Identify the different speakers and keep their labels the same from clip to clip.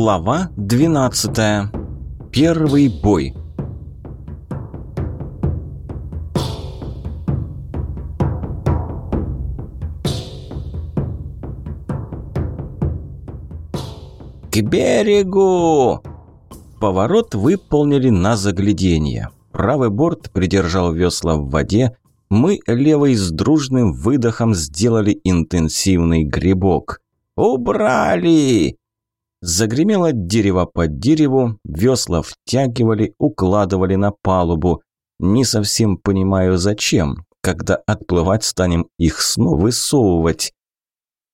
Speaker 1: Глава 12. Первый бой. К берегу! Поворот выполнили на заглядение. Правый борт придержал весла в воде, мы левой с дружным выдохом сделали интенсивный грибок. «Убрали!» Загремело дерево под дереву, весла втягивали, укладывали на палубу. Не совсем понимаю, зачем, когда отплывать станем их снова высовывать.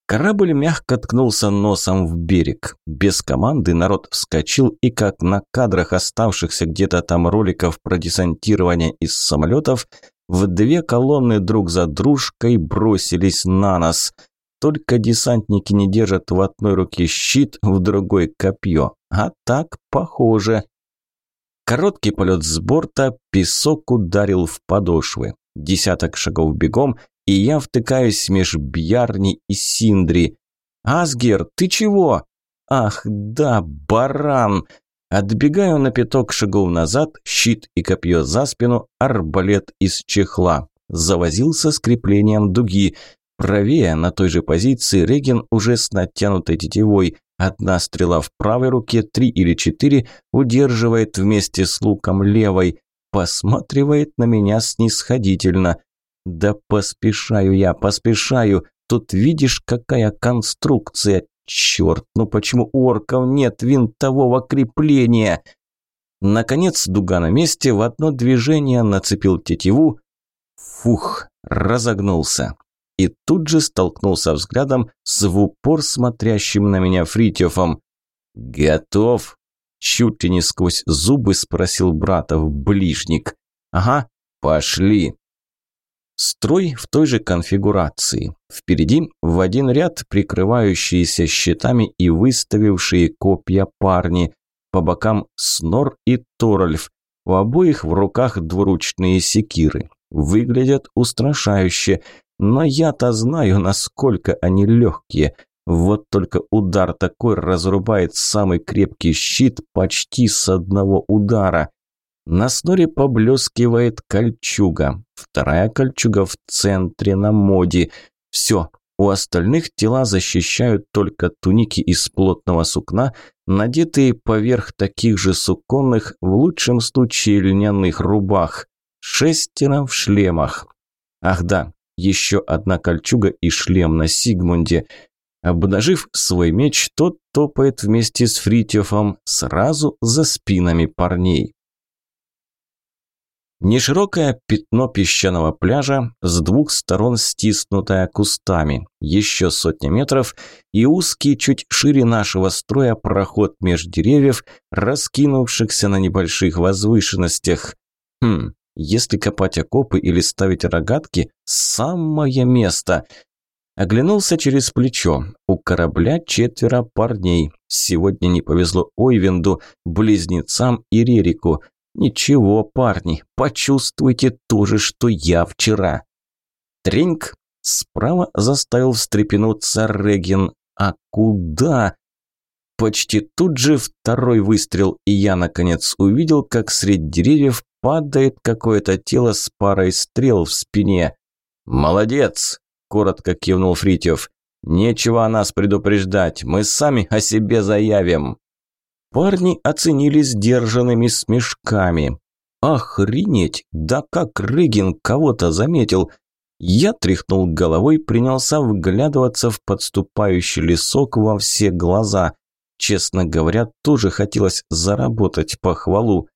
Speaker 1: Корабль мягко ткнулся носом в берег. Без команды народ вскочил и, как на кадрах оставшихся где-то там роликов про десантирование из самолетов, в две колонны друг за дружкой бросились на нас – только десантники не держат в одной руке щит, в другой копье. А так похоже. Короткий полет с борта, песок ударил в подошвы. Десяток шагов бегом, и я втыкаюсь меж Бьярни и Синдри. «Асгер, ты чего?» «Ах, да, баран!» Отбегаю на пяток шагов назад, щит и копье за спину, арбалет из чехла. Завозился с креплением дуги. Правее, на той же позиции, Реген уже с натянутой тетивой. Одна стрела в правой руке, три или четыре удерживает вместе с луком левой. Посматривает на меня снисходительно. Да поспешаю я, поспешаю. Тут видишь, какая конструкция. Черт, ну почему у орков нет винтового крепления? Наконец дуга на месте, в одно движение нацепил тетиву. Фух, разогнулся и тут же столкнулся взглядом с в упор смотрящим на меня Фритьёфом. «Готов?» – чуть ли не сквозь зубы спросил братов ближник. «Ага, пошли». Строй в той же конфигурации. Впереди в один ряд прикрывающиеся щитами и выставившие копья парни. По бокам Снор и Торольф. У обоих в руках двуручные секиры. Выглядят устрашающе. Но я-то знаю, насколько они легкие. Вот только удар такой разрубает самый крепкий щит почти с одного удара. На сноре поблескивает кольчуга. Вторая кольчуга в центре на моде. Все, у остальных тела защищают только туники из плотного сукна, надетые поверх таких же суконных, в лучшем случае льняных рубах. Шестеро в шлемах. Ах да, еще одна кольчуга и шлем на Сигмунде. Обнажив свой меч, тот топает вместе с Фритьёфом сразу за спинами парней. Неширокое пятно песчаного пляжа, с двух сторон стиснутое кустами, еще сотня метров и узкий, чуть шире нашего строя проход меж деревьев, раскинувшихся на небольших возвышенностях. Хм, если копать окопы или ставить рогатки – самое место. Оглянулся через плечо. У корабля четверо парней. Сегодня не повезло Ойвенду, близнецам и Рерику. Ничего, парни, почувствуйте то же, что я вчера. Треньк справа заставил встрепенуться Реген. А куда? Почти тут же второй выстрел, и я, наконец, увидел, как среди деревьев падает какое-то тело с парой стрел в спине. «Молодец!» – коротко кивнул Фритьев. «Нечего о нас предупреждать, мы сами о себе заявим». Парни оценили сдержанными смешками. «Охренеть! Да как Рыгин кого-то заметил!» Я тряхнул головой, принялся вглядываться в подступающий лесок во все глаза. Честно говоря, тоже хотелось заработать похвалу.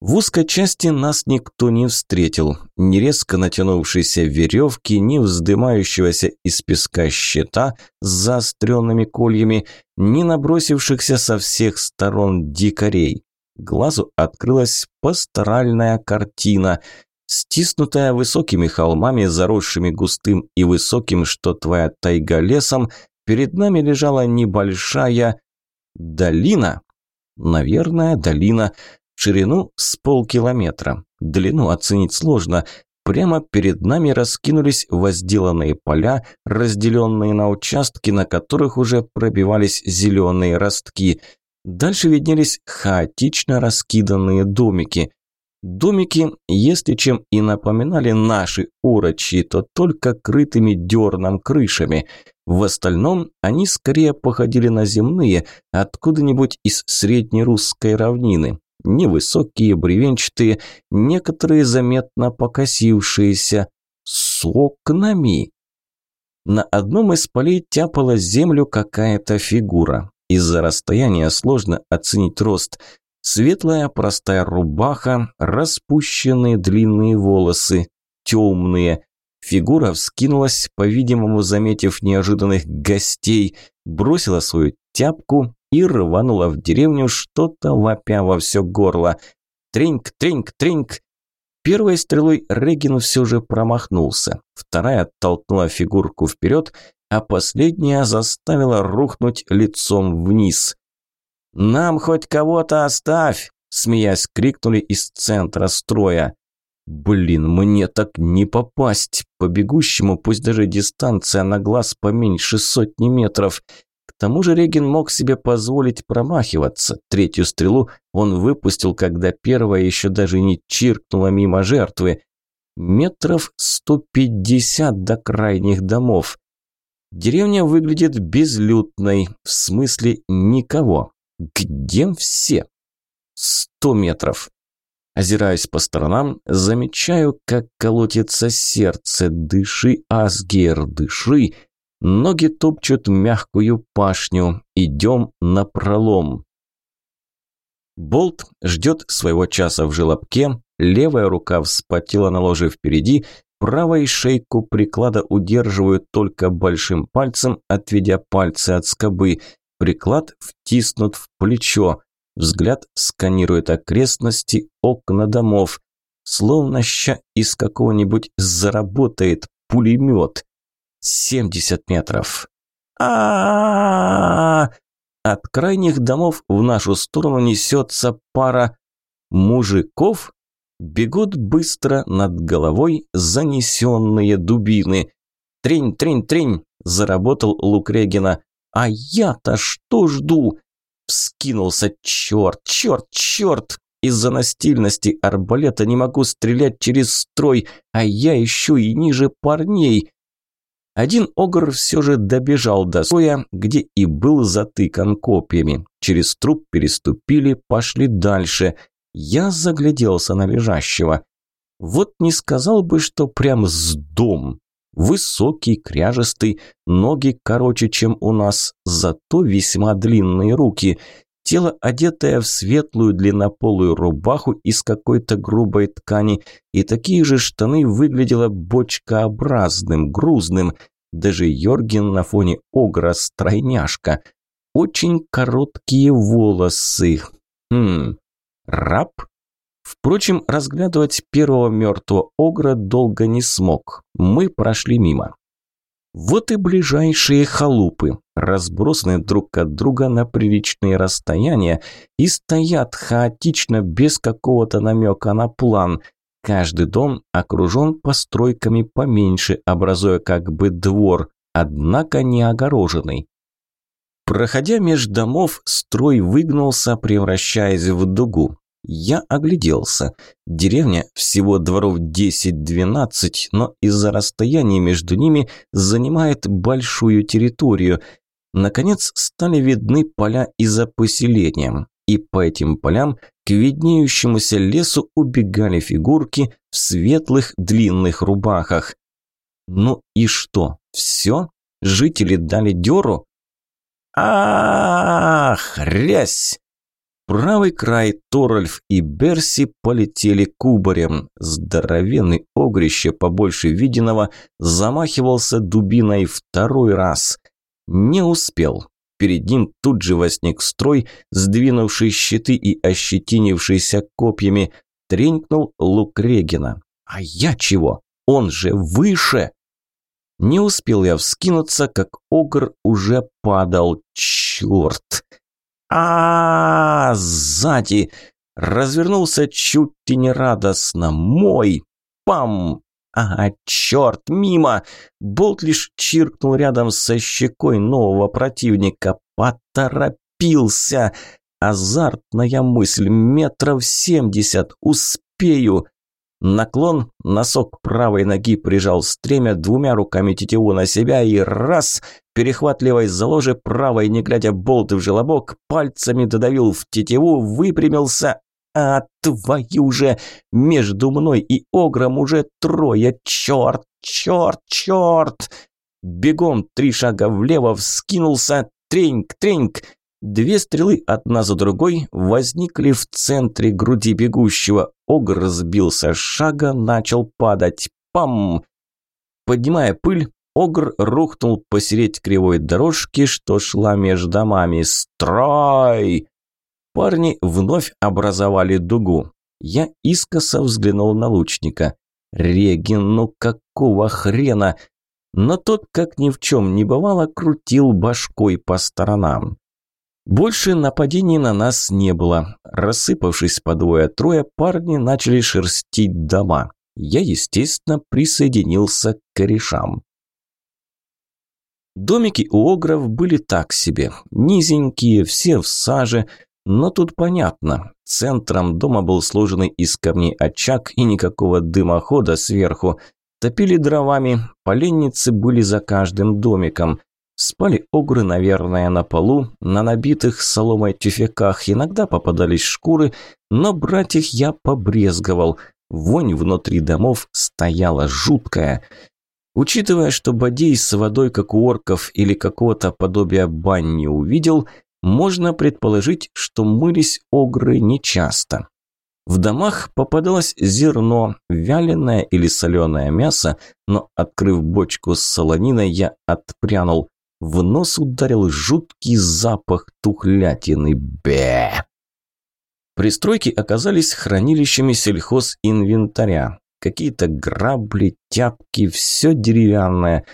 Speaker 1: В узкой части нас никто не встретил. Ни резко натянувшейся веревки, ни вздымающегося из песка щита с заостренными кольями, ни набросившихся со всех сторон дикарей. Глазу открылась пасторальная картина, стиснутая высокими холмами, заросшими густым и высоким, что твоя тайга лесом, перед нами лежала небольшая долина. Наверное, долина – ширину с полкилометра. Длину оценить сложно. Прямо перед нами раскинулись возделанные поля, разделенные на участки, на которых уже пробивались зеленые ростки. Дальше виднелись хаотично раскиданные домики. Домики, если чем и напоминали наши урочи, то только крытыми дерном крышами. В остальном они скорее походили на земные, откуда-нибудь из среднерусской равнины. Невысокие, бревенчатые, некоторые заметно покосившиеся, с окнами. На одном из полей тяпала землю какая-то фигура. Из-за расстояния сложно оценить рост. Светлая простая рубаха, распущенные длинные волосы, темные. Фигура вскинулась, по-видимому, заметив неожиданных гостей, бросила свою тяпку и рванула в деревню, что-то вопя во все горло. Треньк, треньк, треньк. Первой стрелой Регин все же промахнулся. Вторая оттолкнула фигурку вперед, а последняя заставила рухнуть лицом вниз. «Нам хоть кого-то оставь!» – смеясь крикнули из центра строя. «Блин, мне так не попасть! По бегущему, пусть даже дистанция на глаз поменьше сотни метров. К тому же Регин мог себе позволить промахиваться. Третью стрелу он выпустил, когда первая еще даже не чиркнула мимо жертвы. Метров сто пятьдесят до крайних домов. Деревня выглядит безлюдной, в смысле никого. Где все? Сто метров. Озираясь по сторонам, замечаю, как колотится сердце. Дыши, Асгер, дыши. Ноги топчут мягкую пашню. Идем на пролом. Болт ждет своего часа в желобке. Левая рука вспотела на ложе впереди, Правой шейку приклада удерживают только большим пальцем, отведя пальцы от скобы. Приклад втиснут в плечо. Взгляд сканирует окрестности, окна домов. Словно ща из какого-нибудь заработает пулемет. 70 метров. а От крайних домов в нашу сторону несется пара мужиков Бегут быстро над головой занесенные дубины. «Трень, трень, трень!» – заработал лук Регина. «А я-то что жду?» Вскинулся черт, черт, черт! Из-за настильности арбалета не могу стрелять через строй, а я еще и ниже парней. Один огр все же добежал до строя, где и был затыкан копьями. Через труп переступили, пошли дальше. Я загляделся на лежащего. Вот не сказал бы, что прям с дом. Высокий, кряжестый, ноги короче, чем у нас, зато весьма длинные руки. Тело, одетое в светлую длиннополую рубаху из какой-то грубой ткани, и такие же штаны выглядело бочкообразным, грузным. Даже Йорген на фоне огра стройняшка. Очень короткие волосы. Хм, Раб? Впрочем, разглядывать первого мертвого огра долго не смог. Мы прошли мимо. Вот и ближайшие халупы, разбросаны друг от друга на приличные расстояния и стоят хаотично без какого-то намека на план. Каждый дом окружен постройками поменьше, образуя как бы двор, однако не огороженный. Проходя меж домов, строй выгнулся, превращаясь в дугу. Я огляделся. Деревня всего дворов 10-12, но из-за расстояния между ними занимает большую территорию. Наконец стали видны поля и за поселением. И по этим полям к виднеющемуся лесу убегали фигурки в светлых длинных рубахах. Ну и что, все? Жители дали дёру? Ах, рязь! Правый край Торальф и Берси полетели кубарем. Здоровенный огрище, побольше виденного, замахивался дубиной второй раз. Не успел. Перед ним тут же возник строй, сдвинувший щиты и ощетинившийся копьями. Тренькнул лук Регина. А я чего? Он же выше! Не успел я вскинуться, как огр уже падал. Черт! А, Сзади! Развернулся чуть ли не радостно. Мой! Пам! Ага, черт, мимо! Болт лишь чиркнул рядом со щекой нового противника. Поторопился! Азартная мысль, метров семьдесят, успею. Наклон, носок правой ноги прижал стремя двумя руками тетиву на себя и раз, перехватливая за ложе правой, не глядя болт в желобок, пальцами додавил в тетиву, выпрямился. А твою же! Между мной и Огром уже трое! Черт, черт, черт! Бегом три шага влево вскинулся, треньк, треньк! Две стрелы одна за другой возникли в центре груди бегущего. Огр сбился шага, начал падать. Пам! Поднимая пыль, Огр рухнул посередь кривой дорожки, что шла между домами. «Строй!» Парни вновь образовали дугу. Я искоса взглянул на лучника. «Регин, ну какого хрена?» Но тот, как ни в чем не бывало, крутил башкой по сторонам. Больше нападений на нас не было. Рассыпавшись по двое-трое, парни начали шерстить дома. Я, естественно, присоединился к корешам. Домики у огров были так себе. Низенькие, все в саже, но тут понятно. Центром дома был сложенный из камней очаг и никакого дымохода сверху. Топили дровами, поленницы были за каждым домиком. Спали огры, наверное, на полу, на набитых соломой тюфяках. Иногда попадались шкуры, но брать их я побрезговал. Вонь внутри домов стояла жуткая. Учитывая, что бодей с водой, как у орков или какого-то подобия бань не увидел, можно предположить, что мылись огры нечасто. В домах попадалось зерно, вяленое или соленое мясо, но, открыв бочку с солониной, я отпрянул. В нос ударил жуткий запах тухлятины. Бе! Пристройки оказались хранилищами сельхозинвентаря. Какие-то грабли, тяпки, все деревянное.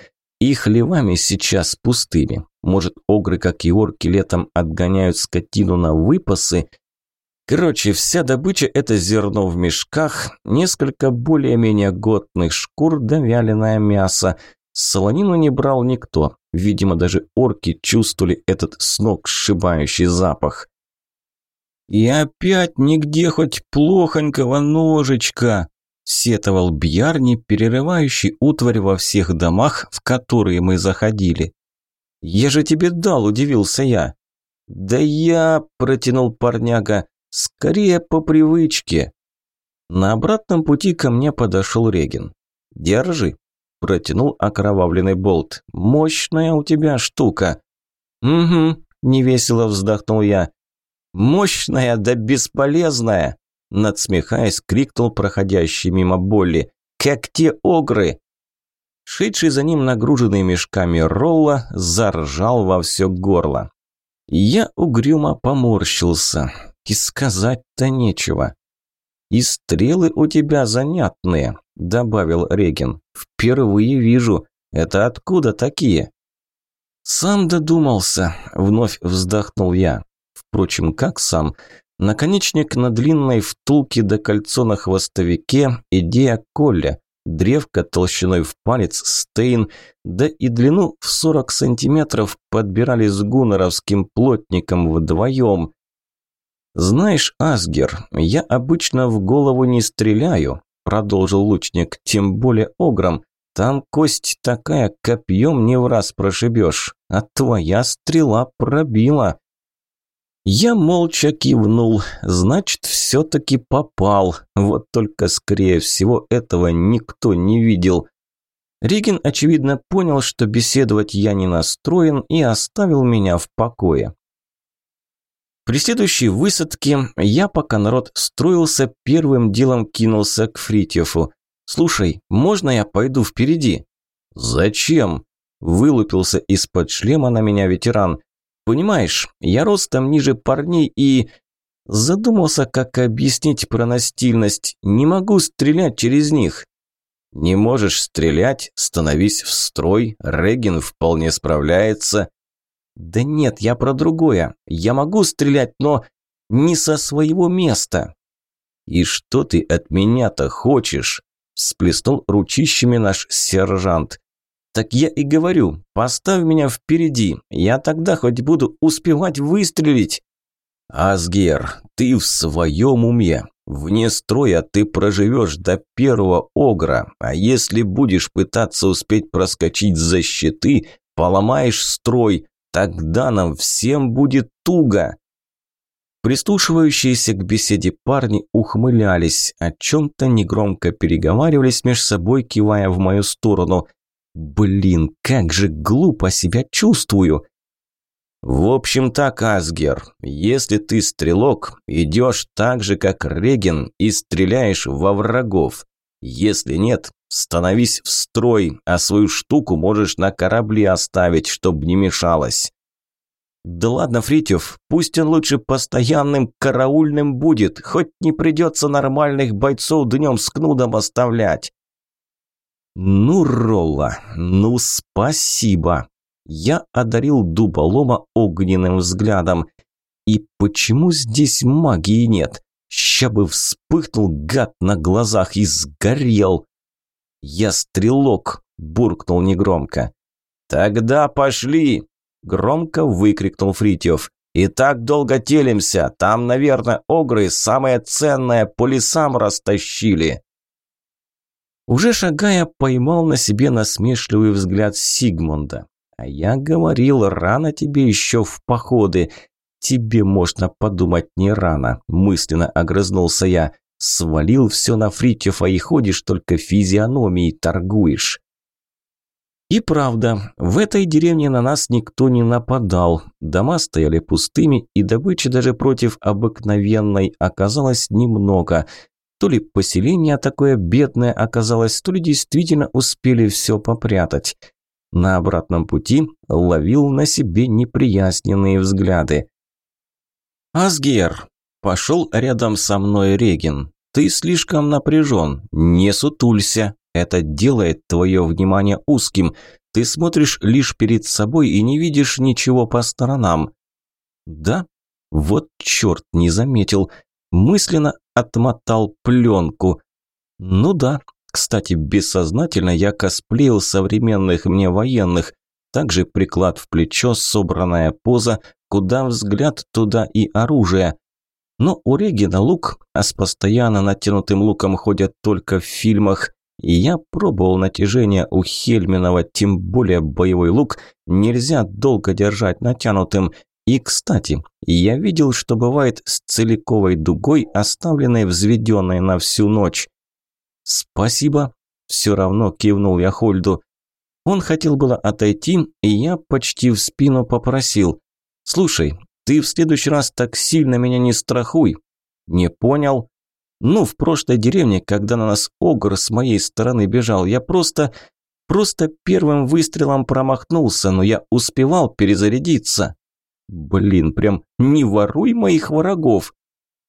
Speaker 1: И хлевами сейчас пустыми. Может, огры, как и орки, летом отгоняют скотину на выпасы? Короче, вся добыча – это зерно в мешках, несколько более-менее годных шкур да вяленое мясо. Солонину не брал никто. Видимо, даже орки чувствовали этот с ног сшибающий запах. «И опять нигде хоть плохонького ножичка!» – сетовал Бьярни, перерывающий утварь во всех домах, в которые мы заходили. «Я же тебе дал», – удивился я. «Да я», – протянул парняга, – «скорее по привычке». На обратном пути ко мне подошел Регин. «Держи», протянул окровавленный болт. «Мощная у тебя штука». «Угу», – невесело вздохнул я. «Мощная да бесполезная!» Надсмехаясь, крикнул проходящий мимо Болли. «Как те огры!» Шедший за ним нагруженный мешками Ролла заржал во все горло. Я угрюмо поморщился. И сказать-то нечего. «И стрелы у тебя занятные», – добавил Регин. «Впервые вижу. Это откуда такие?» «Сам додумался», – вновь вздохнул я. Впрочем, как сам? Наконечник на длинной втулке до кольцо на хвостовике – идея Колля. Древко толщиной в палец – стейн, да и длину в 40 сантиметров подбирали с гуннеровским плотником вдвоем. «Знаешь, Асгер, я обычно в голову не стреляю», – продолжил лучник, – «тем более огром. Там кость такая, копьем не в раз прошибешь, а твоя стрела пробила». Я молча кивнул, значит, все-таки попал, вот только, скорее всего, этого никто не видел. Ригин, очевидно, понял, что беседовать я не настроен и оставил меня в покое. При следующей высадке я, пока народ строился, первым делом кинулся к Фритьефу. «Слушай, можно я пойду впереди?» «Зачем?» – вылупился из-под шлема на меня ветеран. «Понимаешь, я ростом ниже парней и...» Задумался, как объяснить про настильность. Не могу стрелять через них. Не можешь стрелять, становись в строй, Регин вполне справляется. «Да нет, я про другое. Я могу стрелять, но не со своего места». «И что ты от меня-то хочешь?» – всплеснул ручищами наш сержант. «Так я и говорю, поставь меня впереди, я тогда хоть буду успевать выстрелить». «Асгер, ты в своем уме. Вне строя ты проживешь до первого огра, а если будешь пытаться успеть проскочить за щиты, поломаешь строй, тогда нам всем будет туго». Прислушивающиеся к беседе парни ухмылялись, о чем-то негромко переговаривались между собой, кивая в мою сторону. «Блин, как же глупо себя чувствую!» «В общем так, Асгер, если ты стрелок, идешь так же, как Реген, и стреляешь во врагов. Если нет, становись в строй, а свою штуку можешь на корабле оставить, чтобы не мешалось». «Да ладно, Фритьев, пусть он лучше постоянным караульным будет, хоть не придется нормальных бойцов днем с кнудом оставлять». «Ну, Ролла, ну спасибо!» Я одарил дуболома огненным взглядом. «И почему здесь магии нет? Ща бы вспыхнул гад на глазах и сгорел!» «Я стрелок!» – буркнул негромко. «Тогда пошли!» Громко выкрикнул Фритьев. «И так долго телимся, там, наверное, огры самое ценное по лесам растащили». Уже шагая, поймал на себе насмешливый взгляд Сигмунда. «А я говорил, рано тебе еще в походы. Тебе можно подумать не рано», – мысленно огрызнулся я. «Свалил все на Фритьева и ходишь только физиономией торгуешь». И правда, в этой деревне на нас никто не нападал. Дома стояли пустыми, и добычи даже против обыкновенной оказалось немного. То ли поселение такое бедное оказалось, то ли действительно успели все попрятать. На обратном пути ловил на себе неприязненные взгляды. «Асгер!» – пошел рядом со мной Регин. «Ты слишком напряжен, не сутулься, это делает твое внимание узким. Ты смотришь лишь перед собой и не видишь ничего по сторонам. Да? Вот черт, не заметил. Мысленно отмотал пленку. Ну да, кстати, бессознательно я косплеил современных мне военных. Также приклад в плечо, собранная поза, куда взгляд, туда и оружие. Но у Регина лук, а с постоянно натянутым луком ходят только в фильмах. И я пробовал натяжение у Хельминова, тем более боевой лук нельзя долго держать натянутым. И, кстати, я видел, что бывает с целиковой дугой, оставленной взведенной на всю ночь. «Спасибо», – все равно кивнул я Хольду. Он хотел было отойти, и я почти в спину попросил. «Слушай, ты в следующий раз так сильно меня не страхуй». «Не понял?» Ну, в прошлой деревне, когда на нас огр с моей стороны бежал, я просто... Просто первым выстрелом промахнулся, но я успевал перезарядиться. Блин, прям не воруй моих врагов.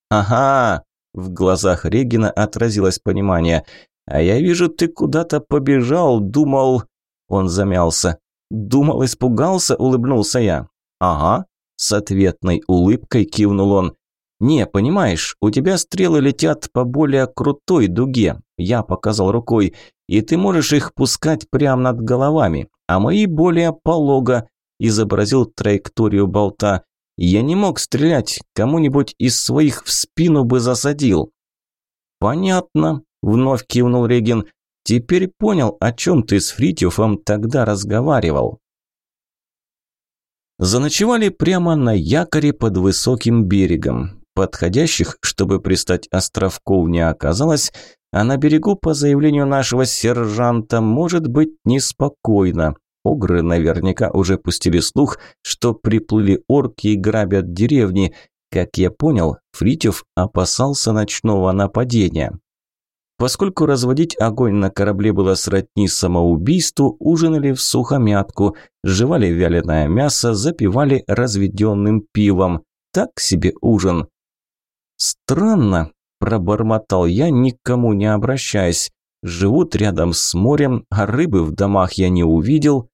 Speaker 1: Ага, в глазах Регина отразилось понимание. А я вижу, ты куда-то побежал, думал... Он замялся. Думал, испугался, улыбнулся я. Ага, с ответной улыбкой кивнул он. «Не, понимаешь, у тебя стрелы летят по более крутой дуге», – я показал рукой, – «и ты можешь их пускать прямо над головами, а мои более полого», – изобразил траекторию болта. «Я не мог стрелять, кому-нибудь из своих в спину бы засадил». «Понятно», – вновь кивнул Регин. «Теперь понял, о чем ты с Фритьюфом тогда разговаривал». Заночевали прямо на якоре под высоким берегом. Подходящих, чтобы пристать островков, не оказалось, а на берегу, по заявлению нашего сержанта, может быть неспокойно. Огры наверняка уже пустили слух, что приплыли орки и грабят деревни. Как я понял, Фритьев опасался ночного нападения. Поскольку разводить огонь на корабле было сродни самоубийству, ужинали в сухомятку, жевали вяленое мясо, запивали разведенным пивом. Так себе ужин. «Странно», – пробормотал я, никому не обращаясь. «Живут рядом с морем, а рыбы в домах я не увидел».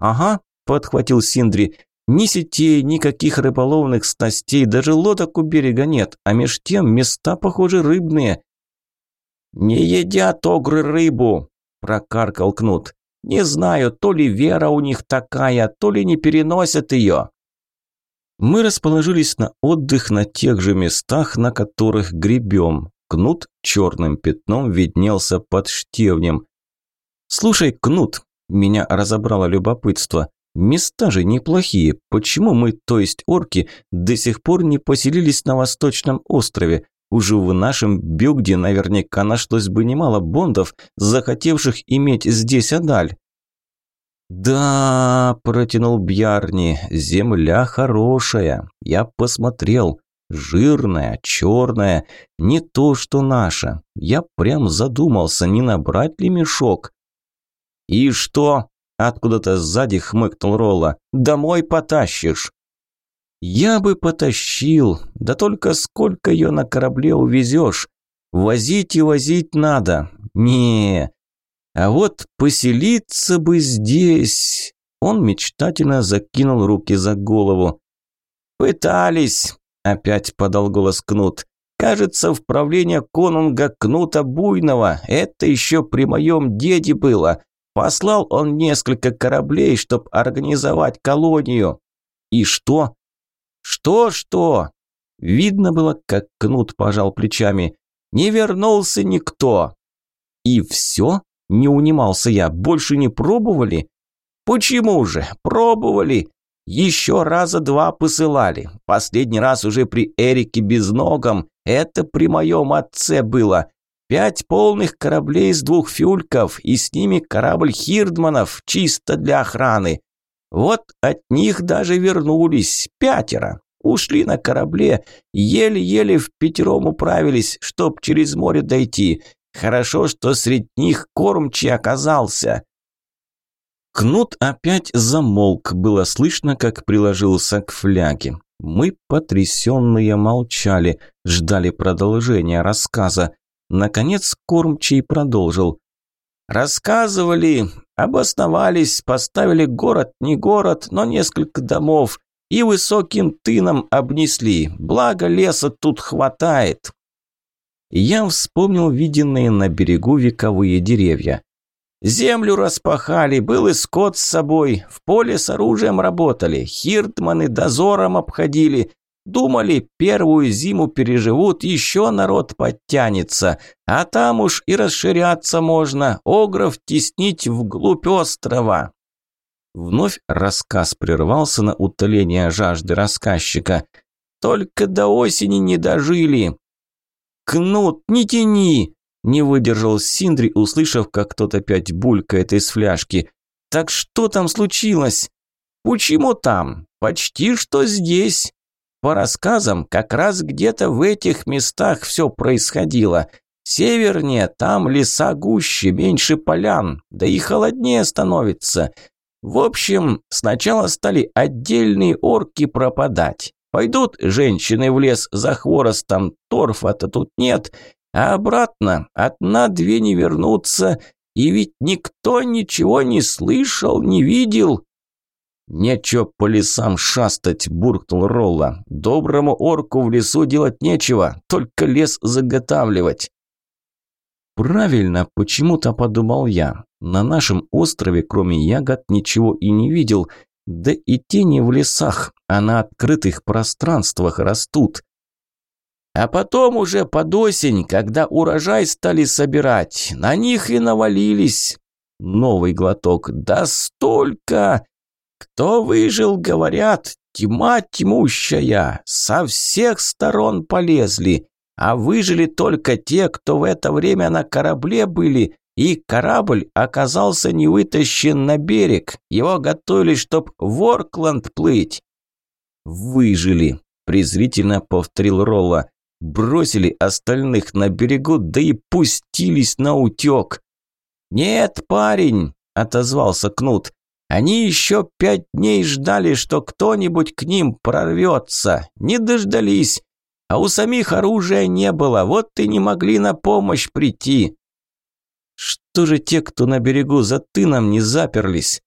Speaker 1: «Ага», – подхватил Синдри, – «ни сетей, никаких рыболовных снастей, даже лодок у берега нет, а меж тем места, похоже, рыбные». «Не едят огры рыбу», – прокаркал Кнут. «Не знаю, то ли вера у них такая, то ли не переносят ее». Мы расположились на отдых на тех же местах, на которых гребем. Кнут черным пятном виднелся под штевнем. «Слушай, Кнут», – меня разобрало любопытство, – «места же неплохие. Почему мы, то есть орки, до сих пор не поселились на Восточном острове? Уже в нашем Бюгде наверняка нашлось бы немало бондов, захотевших иметь здесь Адаль». «Да», – протянул Бьярни, – «земля хорошая. Я посмотрел. Жирная, черная, не то, что наша. Я прям задумался, не набрать ли мешок. «И что?» – откуда-то сзади хмыкнул Ролла. «Домой потащишь». «Я бы потащил, да только сколько ее на корабле увезешь? Возить и возить надо. не А вот поселиться бы здесь...» Он мечтательно закинул руки за голову. «Пытались, Опять подал голос Кнут. Кажется, в правление конунга Кнута Буйного. Это еще при моем деде было. Послал он несколько кораблей, чтобы организовать колонию. И что? Что-что? Видно было, как Кнут пожал плечами. Не вернулся никто. И все? Не унимался я. Больше не пробовали? Почему же? Пробовали. Еще раза два посылали. Последний раз уже при Эрике Безногом. Это при моем отце было. Пять полных кораблей с двух фюльков, и с ними корабль Хирдманов, чисто для охраны. Вот от них даже вернулись пятеро. Ушли на корабле, еле-еле в пятером управились, чтоб через море дойти. Хорошо, что среди них кормчий оказался. Кнут опять замолк, было слышно, как приложился к фляге. Мы, потрясенные, молчали, ждали продолжения рассказа. Наконец кормчий продолжил. «Рассказывали, обосновались, поставили город, не город, но несколько домов, и высоким тыном обнесли, благо леса тут хватает». Я вспомнил виденные на берегу вековые деревья. Землю распахали, был и скот с собой, в поле с оружием работали, хиртманы дозором обходили. Думали, первую зиму переживут, еще народ подтянется, а там уж и расширяться можно, огров теснить вглубь острова. Вновь рассказ прервался на утоление жажды рассказчика. Только до осени не дожили. «Кнут, не тяни!» Не выдержал Синдри, услышав, как кто-то опять булькает из фляжки. «Так что там случилось?» «Почему там? Почти что здесь». По рассказам, как раз где-то в этих местах все происходило. Севернее, там леса гуще, меньше полян, да и холоднее становится. В общем, сначала стали отдельные орки пропадать. Пойдут женщины в лес за хворостом, торфа-то тут нет, а обратно одна-две не вернутся, и ведь никто ничего не слышал, не видел. «Нечего по лесам шастать», – буркнул Ролла. «Доброму орку в лесу делать нечего, только лес заготавливать». «Правильно, почему-то подумал я. На нашем острове, кроме ягод, ничего и не видел. Да и тени в лесах, а на открытых пространствах растут. А потом уже под осень, когда урожай стали собирать, на них и навалились. Новый глоток. Да столько! Кто выжил, говорят, тьма тьмущая. Со всех сторон полезли. А выжили только те, кто в это время на корабле были, и корабль оказался не вытащен на берег. Его готовили, чтоб в Оркланд плыть. «Выжили», – презрительно повторил Ролла. Бросили остальных на берегу, да и пустились на утек. «Нет, парень», – отозвался Кнут, – «они еще пять дней ждали, что кто-нибудь к ним прорвется. Не дождались. А у самих оружия не было, вот и не могли на помощь прийти». «Что же те, кто на берегу за тыном не заперлись?»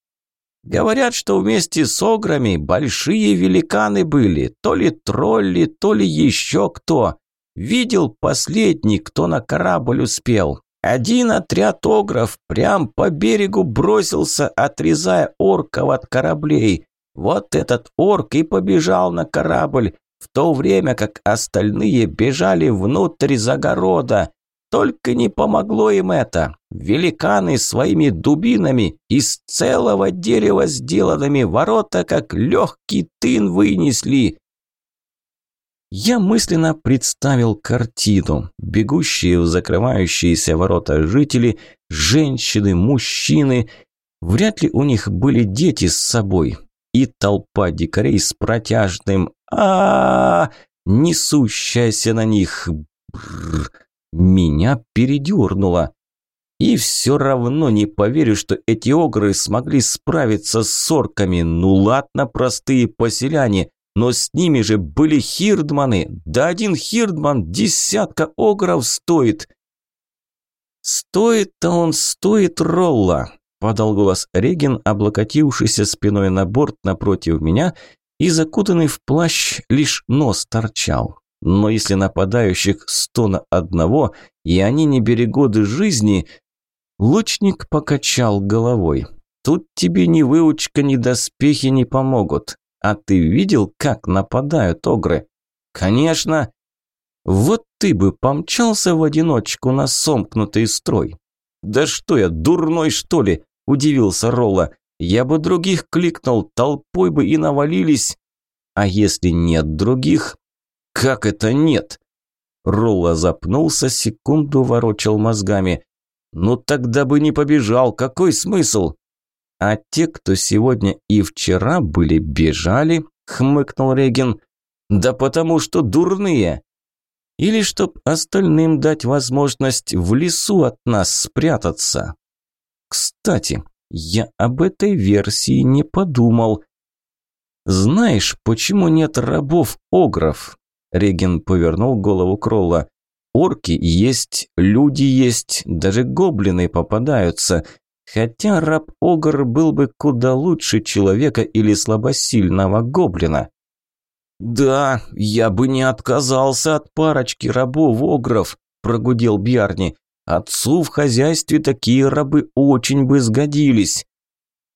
Speaker 1: Говорят, что вместе с ограми большие великаны были, то ли тролли, то ли еще кто. Видел последний, кто на корабль успел. Один отряд огров прям по берегу бросился, отрезая орков от кораблей.
Speaker 2: Вот этот орк и побежал на корабль, в то время как остальные бежали внутрь загорода. Только не помогло им это. Великаны своими дубинами из целого дерева сделанными ворота, как легкий тын вынесли. Я мысленно представил картину. Бегущие в закрывающиеся ворота жители, женщины, мужчины. Вряд ли у них были дети с собой. И толпа дикарей с протяжным а, несущаяся на них. Бррр. Меня передернуло. И все равно не поверю, что эти огры смогли справиться с орками. Ну ладно, простые поселяне, но с ними же были хирдманы. Да один хирдман десятка огров стоит. Стоит-то он стоит Ролла, подал голос Реген, облокотившийся спиной на борт напротив меня и закутанный в плащ лишь нос торчал. Но если нападающих сто на одного, и они не берегут жизни... Лучник покачал головой. Тут тебе ни выучка, ни доспехи не помогут. А ты видел, как нападают огры? Конечно. Вот ты бы помчался в одиночку на сомкнутый строй. Да что я, дурной что ли? Удивился Ролла. Я бы других кликнул, толпой бы и навалились. А если нет других? Как это нет? Ролла запнулся, секунду ворочал мозгами. Ну тогда бы не побежал, какой смысл? А те, кто сегодня и вчера были, бежали, хмыкнул Реген. Да потому что дурные. Или чтоб остальным дать возможность в лесу от нас спрятаться. Кстати, я об этой версии не подумал. Знаешь, почему нет рабов-огров? Реген повернул голову Кролла. Орки есть, люди есть, даже гоблины попадаются. Хотя раб-огр был бы куда лучше человека или слабосильного гоблина. «Да, я бы не отказался от парочки рабов-огров», – прогудел Бьярни. «Отцу в хозяйстве такие рабы очень бы сгодились».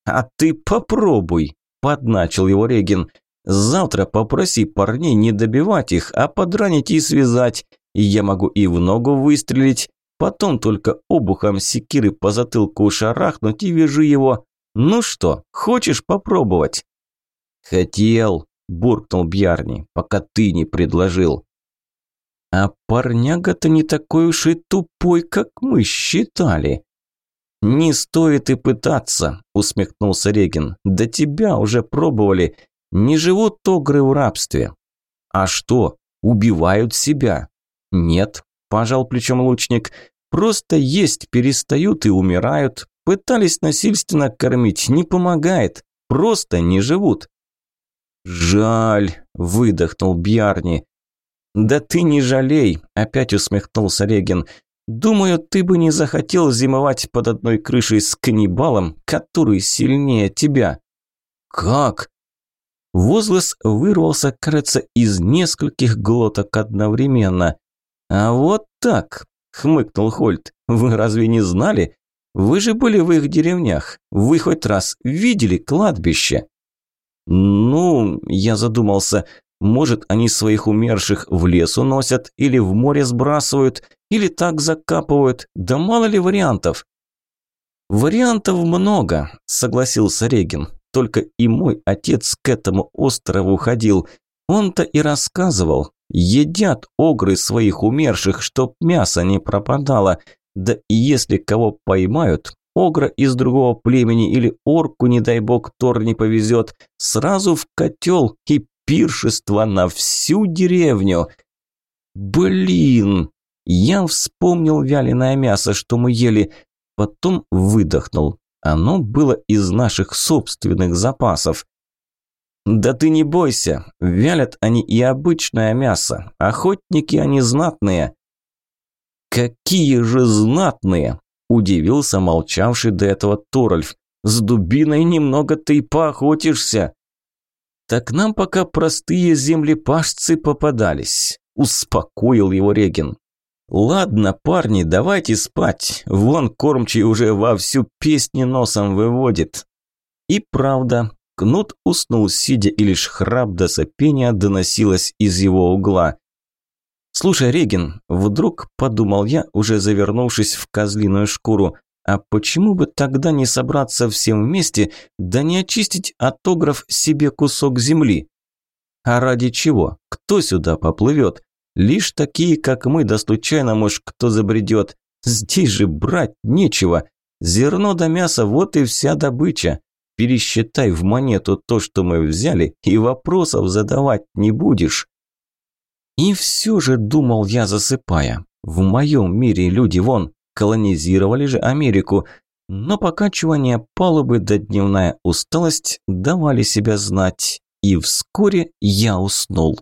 Speaker 2: «А ты попробуй», – подначил его Регин. «Завтра попроси парней не добивать их, а подранить и связать. Я могу и в ногу выстрелить, Потом только обухом секиры по затылку шарахнуть и вяжу его. Ну что, хочешь попробовать? Хотел, буркнул Бьярни, пока ты не предложил. А парняга-то не такой уж и тупой, как мы считали. Не стоит и пытаться, усмехнулся Регин. До тебя уже пробовали. Не живут огры в рабстве. А что, убивают себя? Нет, – пожал плечом лучник. «Просто есть перестают и умирают. Пытались насильственно кормить, не помогает. Просто не живут». «Жаль», – выдохнул Бьярни. «Да ты не жалей», – опять усмехнулся Реген. «Думаю, ты бы не захотел зимовать под одной крышей с каннибалом, который сильнее тебя». «Как?» Возглас вырвался, кажется, из нескольких глоток одновременно. «А вот так», – хмыкнул Хольт. «Вы разве не знали? Вы же были в их деревнях. Вы хоть раз видели кладбище?» «Ну, я задумался, может, они своих умерших в лес уносят, или в море сбрасывают, или так закапывают, да мало ли вариантов». «Вариантов много», – согласился Регин. «Только и мой отец к этому острову ходил. Он-то и рассказывал, Едят огры своих умерших, чтоб мясо не пропадало. Да и если кого поймают, огра из другого племени или орку, не дай бог, Тор не повезет, сразу в котел и пиршество на всю деревню. Блин, я вспомнил вяленое мясо, что мы ели, потом выдохнул. Оно было из наших собственных запасов. «Да ты не бойся, вялят они и обычное мясо, охотники они знатные». «Какие же знатные!» – удивился молчавший до этого Торольф. «С дубиной немного ты поохотишься». «Так нам пока простые землепашцы попадались», – успокоил его Регин. «Ладно, парни, давайте спать. Вон кормчий уже вовсю песни носом выводит». И правда, Кнут уснул сидя, и лишь храп до сопения доносилось из его угла. «Слушай, Регин», – вдруг подумал я, уже завернувшись в козлиную шкуру, а почему бы тогда не собраться всем вместе, да не очистить автограф себе кусок земли? А ради чего? Кто сюда поплывет? Лишь такие, как мы, да случайно, может, кто забредет. Здесь же брать нечего. Зерно да мясо – вот и вся добыча. Пересчитай в монету то, что мы взяли, и вопросов задавать не будешь. И все же думал я, засыпая. В моем мире люди вон колонизировали же Америку. Но покачивание палубы да дневная усталость давали себя знать. И вскоре я уснул.